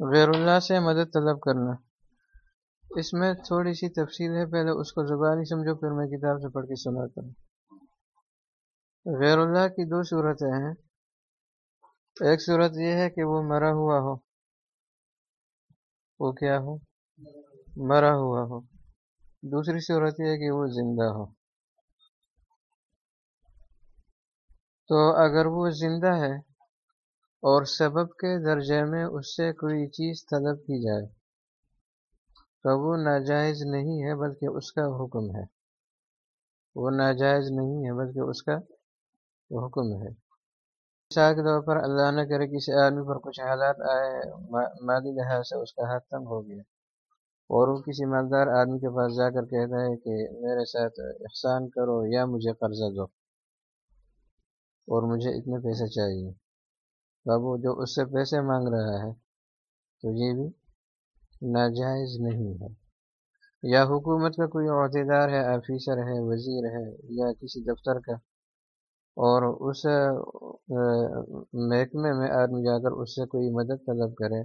غیر اللہ سے مدد طلب کرنا۔ اس میں تھوڑی سی تفصیل ہے، پہلے اس کو زبانی سمجھو، پھر میں کتاب سے پڑھ کے سنا کروں۔ غیر اللہ کی دو صورتیں ہیں۔ ایک صورت یہ ہے کہ وہ مرا ہوا ہو۔ وہ کیا ہو؟ مرا ہوا ہو۔ دوسری صورت یہ ہے کہ وہ زندہ ہو۔ تو اگر وہ زندہ ہے اور سبب کے درجے میں اس سے کوئی چیز طلب کی جائے۔ تو وہ ناجائز نہیں ہے بلکہ اس کا حکم ہے۔ وہ ناجائز نہیں ہے بلکہ اس کا حکم ہے۔ مثال کے طور پر اللہ نہ کرے کسی آدمی پر کچھ حالات آئے مالی لحاظ سے اس کا ہاتھ تنگ ہو گیا۔ اور وہ کسی مالدار آدمی کے پاس جا کر کہتا ہے کہ میرے ساتھ احسان کرو یا مجھے قرضہ دو اور مجھے اتنے پیسے چاہیے۔ اب وہ جو اس سے پیسے مانگ رہا ہے، تو یہ بھی ناجائز نہیں ہے۔ یا حکومت کا کوئی عہدیدار ہے، آفیسر ہے، وزیر ہے یا کسی دفتر کا، اور اس محکمے میں آدمی جا کر اس سے کوئی مدد طلب کرے،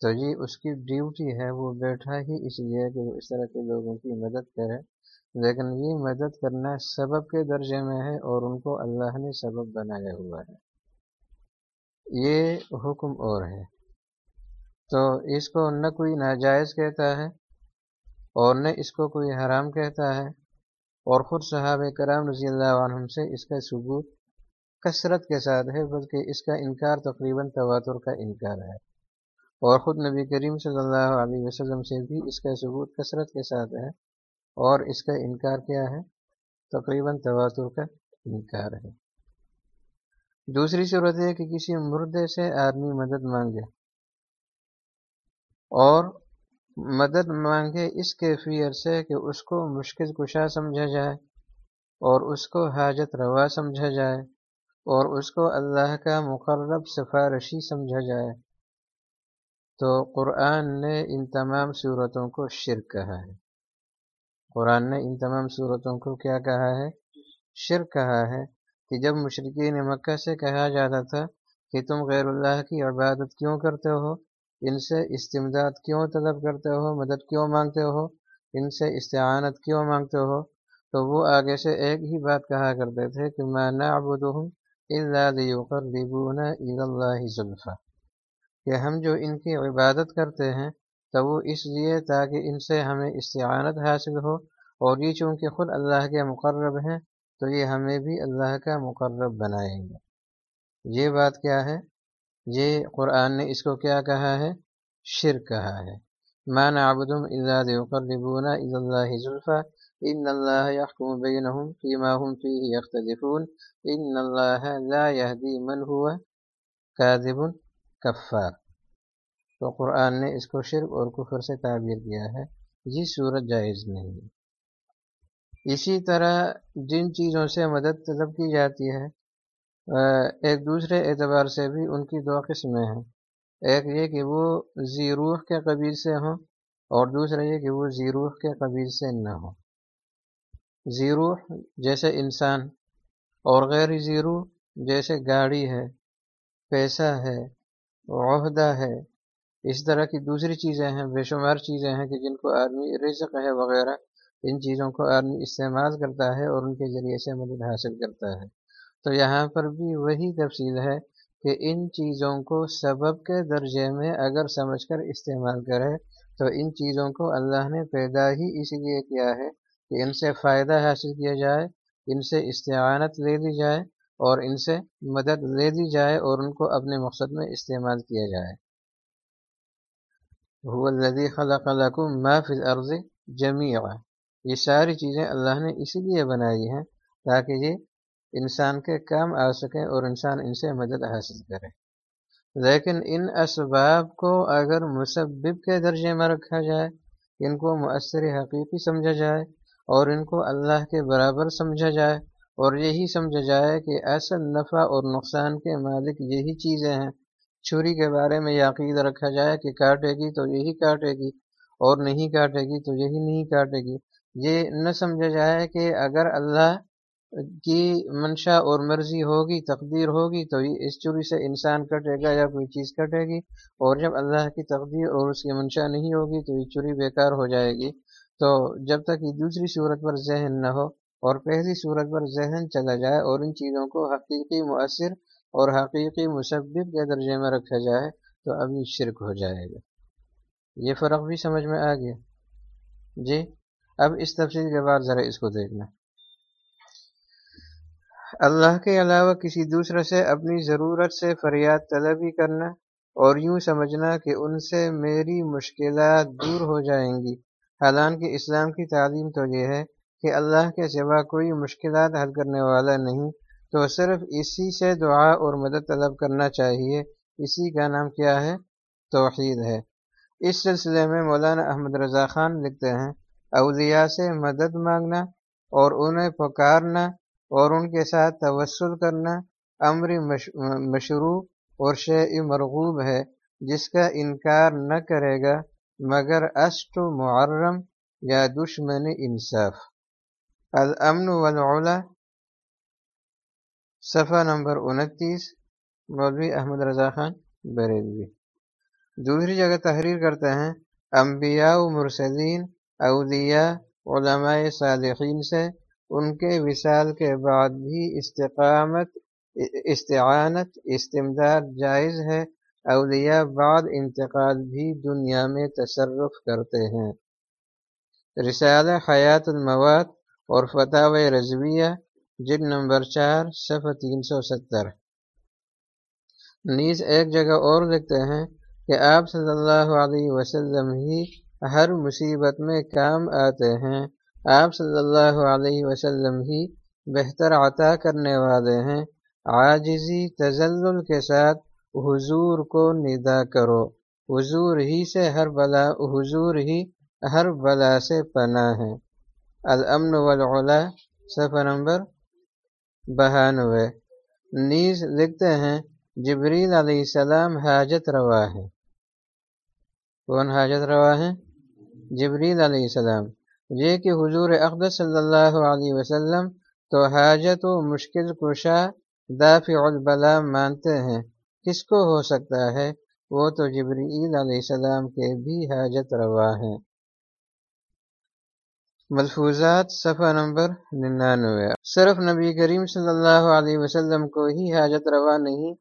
تو یہ اس کی ڈیوٹی ہے، وہ بیٹھا ہی اس لیے کہ وہ اس طرح کے لوگوں کی مدد کرے۔ لیکن یہ مدد کرنا سبب کے درجے میں ہے اور ان کو اللہ نے سبب بنایا ہوا ہے۔ یہ حکم اور ہے۔ تو اس کو نہ کوئی ناجائز کہتا ہے اور نہ اس کو کوئی حرام کہتا ہے۔ اور خود صحابہ کرام رضی اللہ عنہ سے اس کا ثبوت کثرت کے ساتھ ہے، بلکہ اس کا انکار تقریباً تواتر کا انکار ہے۔ اور خود نبی کریم صلی اللہ علیہ وسلم سے بھی اس کا ثبوت کثرت کے ساتھ ہے۔ اور اس کا انکار کیا ہے؟ تقریباً تواتر کا انکار ہے۔ دوسری صورت ہے کہ کسی مردے سے آدمی مدد مانگے اور مدد مانگے اس کیفیت سے کہ اس کو مشکل کشا سمجھا جائے اور اس کو حاجت روا سمجھا جائے اور اس کو اللہ کا مقرب سفارشی سمجھا جائے۔ تو قرآن نے ان تمام صورتوں کو شرک کہا ہے۔ قرآن نے ان تمام صورتوں کو کیا کہا ہے؟ شرک کہا ہے۔ کہ جب مشرقین مکہ سے کہا جاتا تھا کہ تم غیر اللہ کی عبادت کیوں کرتے ہو، ان سے استمداد کیوں طلب کرتے ہو، مدد کیوں مانگتے ہو، ان سے استعانت کیوں مانگتے ہو، تو وہ آگے سے ایک ہی بات کہا کرتے تھے کہ میں نہ اللہ ظلفہ کہ ہم جو ان کی عبادت کرتے ہیں، تو وہ اس لیے تاکہ ان سے ہمیں استعانت حاصل ہو اور یہ چونکہ خود اللہ کے مقرب ہیں تو یہ ہمیں بھی اللہ کا مقرب بنائیں گے یہ بات کیا ہے؟ یہ قرآن نے اس کو کیا کہا ہے؟ شر کہا ہے۔ مان آبدم اللہ قربونا عز اللہ ظلفہ ان اللہ يحكم بينهم فيما هم فيه يختلفون ان اللہ لا يهدي من هو كاذب کفار تو قرآن نے اس کو شرک اور کفر سے تعبیر کیا ہے۔ یہ صورت جائز نہیں اسی طرح جن چیزوں سے مدد طلب کی جاتی ہے ایک دوسرے اعتبار سے بھی ان کی دو قسمیں ہیں۔ ایک یہ کہ وہ زیروح کے قبیل سے ہوں اور دوسرا یہ کہ وہ زیروح کے قبیل سے نہ ہوں۔ زیروح جیسے انسان اور غیر زیروح جیسے گاڑی ہے، پیسہ ہے، عہدہ ہے۔ اس طرح کی دوسری چیزیں ہیں، بے شمار چیزیں ہیں کہ جن کو آدمی رزق ہے وغیرہ۔ ان چیزوں کو آدمی استعمال کرتا ہے اور ان کے ذریعے سے مدد حاصل کرتا ہے۔ تو یہاں پر بھی وہی تفصیل ہے کہ ان چیزوں کو سبب کے درجے میں اگر سمجھ کر استعمال کرے تو ان چیزوں کو اللہ نے پیدا ہی اس لیے کیا ہے کہ ان سے فائدہ حاصل کیا جائے، ان سے استعانت لے لی جائے اور ان سے مدد لے دی جائے اور ان کو اپنے مقصد میں استعمال کیا جائے۔ خلق لكم ما في الارض جميعا یہ ساری چیزیں اللہ نے اسی لیے بنائی ہیں تاکہ یہ انسان کے کام آ سکیں اور انسان ان سے مدد حاصل کرے۔ لیکن ان اسباب کو اگر مسبب کے درجے میں رکھا جائے، ان کو مؤثر حقیقی سمجھا جائے اور ان کو اللہ کے برابر سمجھا جائے اور یہی سمجھا جائے کہ اصل نفع اور نقصان کے مالک یہی چیزیں ہیں۔ چھری کے بارے میں یقید رکھا جائے کہ کاٹے گی تو یہی کاٹے گی اور نہیں کاٹے گی تو یہی نہیں کاٹے گی۔ یہ نہ سمجھا جائے کہ اگر اللہ کی منشا اور مرضی ہوگی، تقدیر ہوگی، تو اس چوری سے انسان کٹے گا یا کوئی چیز کٹے گی؟ اور جب اللہ کی تقدیر اور اس کی منشا نہیں ہوگی تو یہ چوری بیکار ہو جائے گی۔ تو جب تک یہ دوسری صورت پر ذہن نہ ہو اور پہلی صورت پر ذہن چلا جائے اور ان چیزوں کو حقیقی مؤثر اور حقیقی مسبب کے درجے میں رکھا جائے، تو ابھی شرک ہو جائے گا۔ یہ فرق بھی سمجھ میں آ گیا۔ جی؟ اب اس تفصیل کے بعد ذرا اس کو دیکھنا اللہ کے علاوہ کسی دوسرے سے اپنی ضرورت سے فریاد طلبی کرنا اور یوں سمجھنا کہ ان سے میری مشکلات دور ہو جائیں گی۔ حالانکہ اسلام کی تعلیم تو یہ ہے کہ اللہ کے سوا کوئی مشکلات حل کرنے والا نہیں، تو صرف اسی سے دعا اور مدد طلب کرنا چاہیے۔ اسی کا نام کیا ہے؟ توحید ہے۔ اس سلسلے میں مولانا احمد رضا خان لکھتے ہیں اولیاء سے مدد مانگنا اور انہیں پکارنا اور ان کے ساتھ توسل کرنا امر مشروع اور شع مرغوب ہے، جس کا انکار نہ کرے گا مگر اسٹ معرم یا دشمن انصاف۔ الامن والعلا، صفحہ نمبر انتیس، مولوی احمد رضا خان، بریلوی۔ دوسری جگہ تحریر کرتے ہیں، انبیاء و مرسلین اولیاء، علماء صالحین سے ان کے وصال کے بعد بھی استقامت، استعانت، استمداد جائز ہے۔ اولیاء بعد انتقال بھی دنیا میں تصرف کرتے ہیں۔ رسال حیات المواد اور فتح و رضویہ جن نمبر چار، صفحہ تین سو ستر۔ نیز ایک جگہ اور لکھتے ہیں کہ آپ صلی اللہ علیہ وسلم ہی ہر مصیبت میں کام آتے ہیں۔ آپ صلی اللہ علیہ وسلم ہی بہتر عطا کرنے والے ہیں۔ عاجزی تزلل کے ساتھ حضور کو ندا کرو۔ حضور ہی سے ہر بلا، حضور ہی ہر بلا سے پناہ ہے۔ الامن والعلا، صفحہ نمبر بہانوے۔ نیز لکھتے ہیں، جبریل علیہ السلام حاجت روا ہے۔ کون حاجت روا ہے؟ جبریل علیہ السلام، یہ کہ حضور اقدس صلی اللہ علیہ وسلم تو حاجت و مشکل کشا دافع البلا مانتے ہیں۔ کس کو ہو سکتا ہے؟ وہ تو جبریل علیہ السلام کے بھی حاجت روا ہیں۔ ملفوظات، صفحہ نمبر ننانوے۔ صرف نبی کریم صلی اللہ علیہ وسلم کو ہی حاجت روا نہیں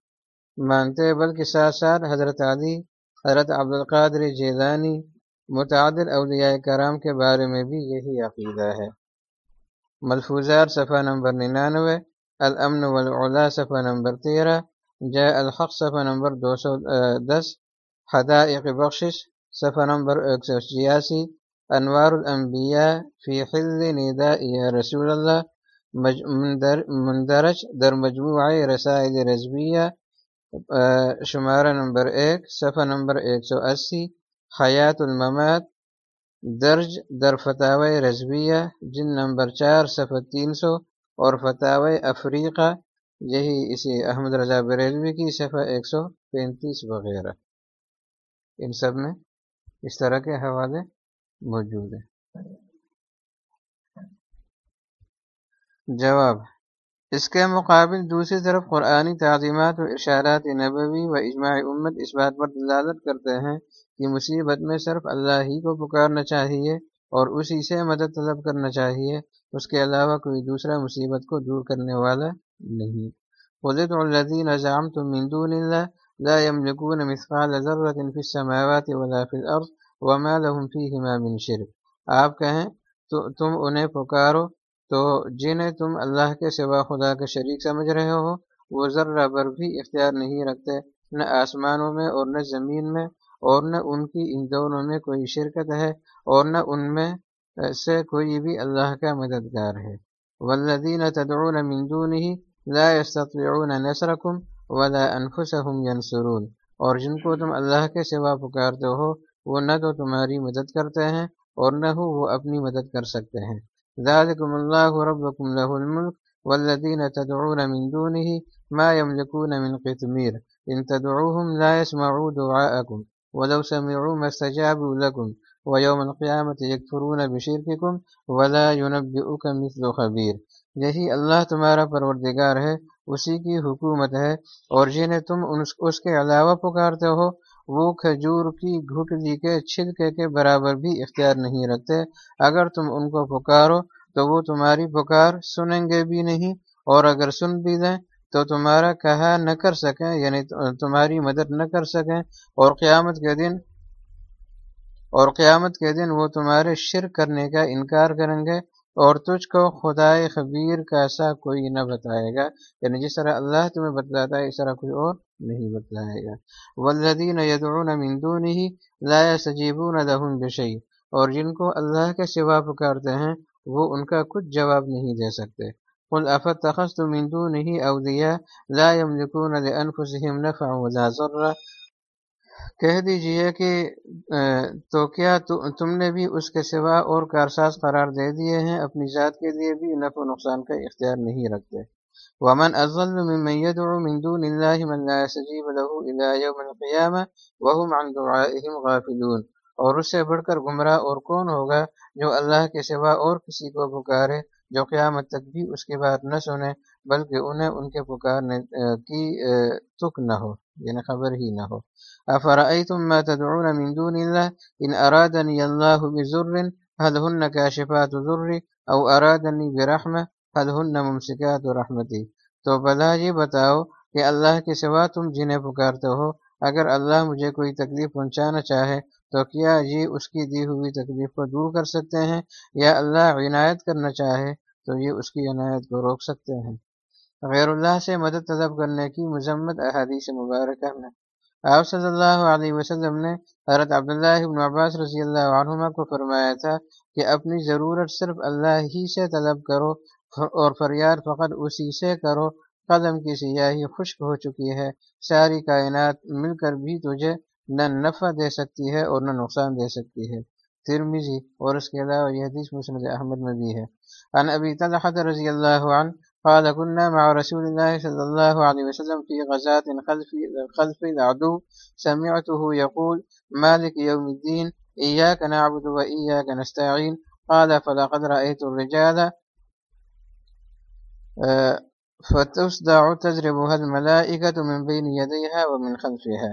مانتے، بلکہ ساتھ ساتھ حضرت علی، حضرت عبدالقادر جیلانی متعدد اولیاء کرام کے بارے میں بھی یہی عقیدہ ہے۔ ملفوظات صفحہ نمبر ننانوے، الامن والعلا صفحہ نمبر تیرہ جے الحق صفحہ نمبر دو سو دس، حدائق بخشش صفحہ نمبر ایک سو چھیاسی، انوار الانبیاء فی حل ندا یا رسول اللہ مندرج در مجموعہ رسائل رضویہ شمارہ نمبر ایک، صفحہ نمبر ایک سو اسی حیات الممات، درج، در فتح رضویہ جن نمبر چار، صفحہ تین سو، اور فتح افریقہ، یہی اسی احمد رضا بریلوی کی، صفحہ ایک سو پینتیس وغیرہ۔ ان سب میں اس طرح کے حوالے موجود ہیں۔ جواب اس کے مقابل دوسری طرف قرآنی تعلیمات و اشارات نبوی و اجماع امت اس بات پر دلالت کرتے ہیں کہ مصیبت میں صرف اللہ ہی کو پکارنا چاہیے اور اسی سے مدد طلب کرنا چاہیے، اس کے علاوہ کوئی دوسرا مصیبت کو دور کرنے والا نہیں۔ قلت الذین زعمتم من دون اللہ لا يملكون مثقال ذرة في السماوات ولا في الارض وما لهم فيهما من شرك۔ آپ کہیں، تو تم انہیں پکارو تو جنہیں تم اللہ کے سوا خدا کا شریک سمجھ رہے ہو، وہ ذرہ بر بھی اختیار نہیں رکھتے، نہ آسمانوں میں اور نہ زمین میں۔ اور نہ ان کی ان دونوں میں کوئی شرکت ہے اور نہ ان میں سے کوئی بھی اللہ کا مددگار ہے۔ والذین تدعون من دونه لا يستطيعون نصركم ولا انفسهم ينصرون۔ اور جن کو تم اللہ کے سوا پکارتے ہو، وہ نہ تو تمہاری مدد کرتے ہیں اور نہ ہو وہ اپنی مدد کر سکتے ہیں۔ ذالکم اللہ ربکم له الملک والذین تدعون من دونه ما يملكون من قتمیر ان تدعوهم لا يسمعوا دعاءكم ولو سمعوا ما استجابوا لكم ویوم القیامت یکفرون بشرککم ولا ينبئک مثل خبیر یہی اللہ تمہارا پروردگار ہے، اسی کی حکومت ہے، اور جنہیں تم اس کے علاوہ پکارتے ہو، وہ کھجور کی گھٹلی کے چھلکے کے برابر بھی اختیار نہیں رکھتے۔ اگر تم ان کو پکارو تو وہ تمہاری پکار سنیں گے بھی نہیں، اور اگر سن بھی دیں تو تمہارا کہا نہ کر سکیں یعنی تمہاری مدد نہ کر سکیں، اور قیامت کے دن، اور قیامت کے دن وہ تمہارے شرک کرنے کا انکار کریں گے، اور تجھ کو خدائے خبیر کا سا کوئی نہ بتائے گا۔ یعنی جس طرح اللہ تمہیں بتلاتا ہے، اس طرح کوئی اور نہیں بتلائے گا۔ والذین یدعون من دونه لا يستجيبون لهم بشيء۔ اور جن کو اللہ کے سوا پکارتے ہیں، وہ ان کا کچھ جواب نہیں دے سکتے۔ قل افتخذتم من دونه اولیاء لا يملكون لانفسهم نفعا ولا ضرا کہہ دیجیے کہ تو کیا تم نے بھی اس کے سوا اور کارساز قرار دے دیے ہیں؟ اپنی ذات کے لیے بھی نفع و نقصان کا اختیار نہیں رکھتے۔ ومن اضل ممن يدعو من دون الله من لا يستجيب له الى يوم القيامه وهم عن دعائهم غافلون۔ اور اس سے بڑھ کر گمراہ اور کون ہوگا جو اللہ کے سوا اور کسی کو پکارے؟ جو قیامت تک بھی اس کی بات نہ سنے بلکہ انہیں ان کے پکارنے کی تک نہ ہو یعنی خبر ہی نہ ہو۔ افرأيتم ما تدعون من دون الله؟ إن أرادني الله بزر هل هن كاشفات ذر أو أرادني برحمة، هل هن ممسكات رحمتي تو بلا یہ بتاؤ کہ اللہ کے سوا تم جنہیں پکارتے ہو، اگر اللہ مجھے کوئی تکلیف پہنچانا چاہے تو کیا یہ اس کی دی ہوئی تکلیف کو دور کر سکتے ہیں یا اللہ عنایت کرنا چاہے تو یہ اس کی عنایت کو روک سکتے ہیں۔ غیر اللہ سے مدد طلب کرنے کی مذمت احادیث مبارکہ میں۔ آپ صلی اللہ علیہ وسلم نے حضرت عبداللہ ابن عباس رضی اللہ عنہما کو فرمایا تھا کہ اپنی ضرورت صرف اللہ ہی سے طلب کرو اور فریاد فقط اسی سے کرو۔ قدم کی سیاہی خشک ہو چکی ہے۔ ساری کائنات مل کر بھی تجھے نہ نفع دے سکتی ہے اور نہ نقصان دے سکتی ہے۔ ترمیزی اور اس کے علاوہ یہ حدیث مسند احمد میں بھی ہے۔ ان ابی طلحہ رضی اللہ عنہ قال كنا مع رسول الله صلى الله عليه وسلم في غزاة خلف, خلف العدو سمعته يقول مالك يوم الدين إياك نعبد وإياك نستعين قال فلقد رأيت الرجال فتصدع تزربها الملائكة من بين يديها ومن خلفها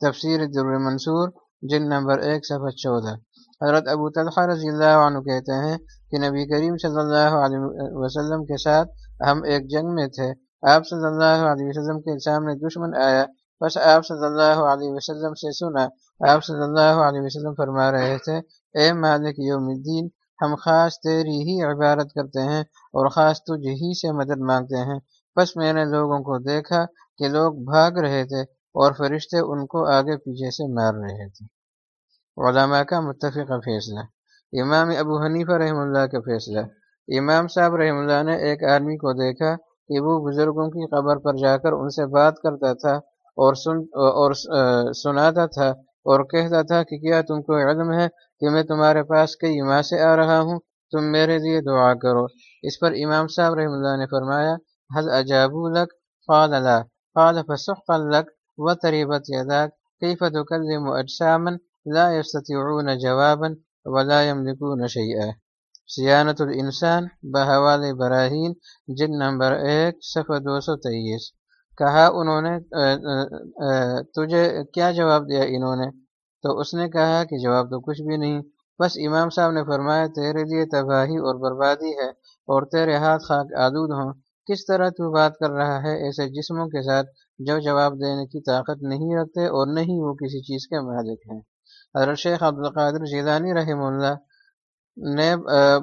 تفسير الدر المنصور جل نمبر 1 صفحة 14 حضرت ابو طلحہ رضی اللہ عنہ کہتے ہیں کہ نبی کریم صلی اللہ علیہ وسلم کے ساتھ ہم ایک جنگ میں تھے۔ آپ صلی اللہ علیہ وسلم کے سامنے دشمن آیا۔ بس آپ صلی اللہ علیہ وسلم سے سنا، آپ صلی اللہ علیہ وسلم فرما رہے تھے، اے مالک یوم الدین، ہم خاص تیری ہی عبارت کرتے ہیں اور خاص تجھ ہی سے مدد مانگتے ہیں۔ بس میں نے لوگوں کو دیکھا کہ لوگ بھاگ رہے تھے۔ اور فرشتے ان کو آگے پیچھے سے مار رہے تھے۔ علماء کا متفق فیصلہ۔ امام ابو حنیفہ رحم اللہ کا فیصلہ۔ امام صاحب رحم اللہ نے ایک آدمی کو دیکھا کہ وہ بزرگوں کی قبر پر جا کر ان سے بات کرتا تھا اور سن، اور سناتا تھا اور کہتا تھا کہ کیا تم کو علم ہے کہ میں تمہارے پاس کئی ماہ سے آ رہا ہوں؟ تم میرے لیے دعا کرو۔ اس پر امام صاحب رحم اللہ نے فرمایا حل اجابو لک؟ قال لا۔ قال فسحقا لک۔ و تریبت یداک کیف تکلم اجساما لا يستطيعون جوابا ولا يملكون شيئا سیانت الانسان بحوال براہین جن نمبر ایک، صفحہ دو سو تیئیس۔ کہا انہوں نے تجھے کیا جواب دیا انہوں نے؟ تو اس نے کہا کہ جواب تو کچھ بھی نہیں۔ بس امام صاحب نے فرمایا، تیرے لیے تباہی اور بربادی ہے اور تیرے ہاتھ خاک آلود ہوں۔ کس طرح تو بات کر رہا ہے ایسے جسموں کے ساتھ جو جواب دینے کی طاقت نہیں رکھتے اور نہیں وہ کسی چیز کے مالک ہیں۔ حضرت شیخ عبدالقادر جیلانی رحم اللہ نے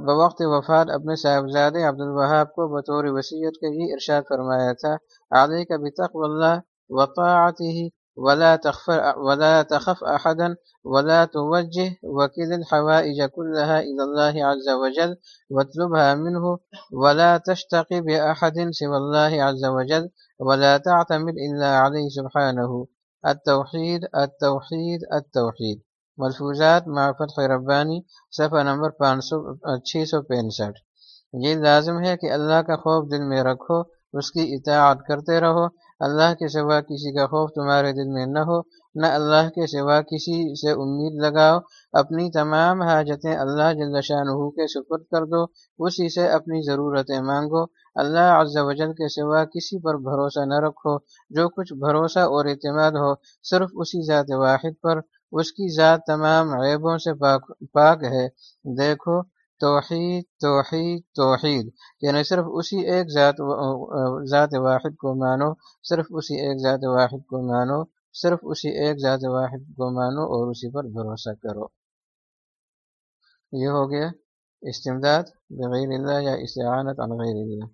بوقت وفات اپنے صاحبزاد عبدالوہاب کو بطور وسیعت کے ہی ارشاد فرمایا تھا علیہ کا بتق اللہ وقاعته ولا تخف ولا تخف احدا ولا توجه وكل الحوائج كلها الى الله عز وجل واطلبها منه ولا تشتقي باحد سوى الله عز وجل ولا تعتمد الا عليه سبحانه. التوحيد التوحيد التوحيد. ملفوظات معفت ربانی، صفحہ نمبر پانچ سو، چھ سو پینسٹھ. یہ لازم ہے کہ اللہ کا خوف دل میں رکھو، اس کی اطاعت کرتے رہو. اللہ کے سوا کسی کا خوف تمہارے دل میں نہ ہو، نہ اللہ کے سوا کسی سے امید لگاؤ. اپنی تمام حاجتیں اللہ جل شاہ کے سپرد کر دو، اسی سے اپنی ضرورتیں مانگو. اللہ عز و جل کے سوا کسی پر بھروسہ نہ رکھو، جو کچھ بھروسہ اور اعتماد ہو، صرف اسی ذات واحد پر، اس کی ذات تمام عیبوں سے پاک پاک ہے۔ دیکھو، توحید توحید توحید یعنی صرف اسی ایک ذات ذات واحد کو مانو، صرف اسی ایک ذات واحد کو مانو، صرف اسی ایک ذات واحد کو مانو اور اسی پر بھروسہ کرو۔ یہ ہو گیا استمداد بغیر اللہ یا استعانت عن غیر اللہ۔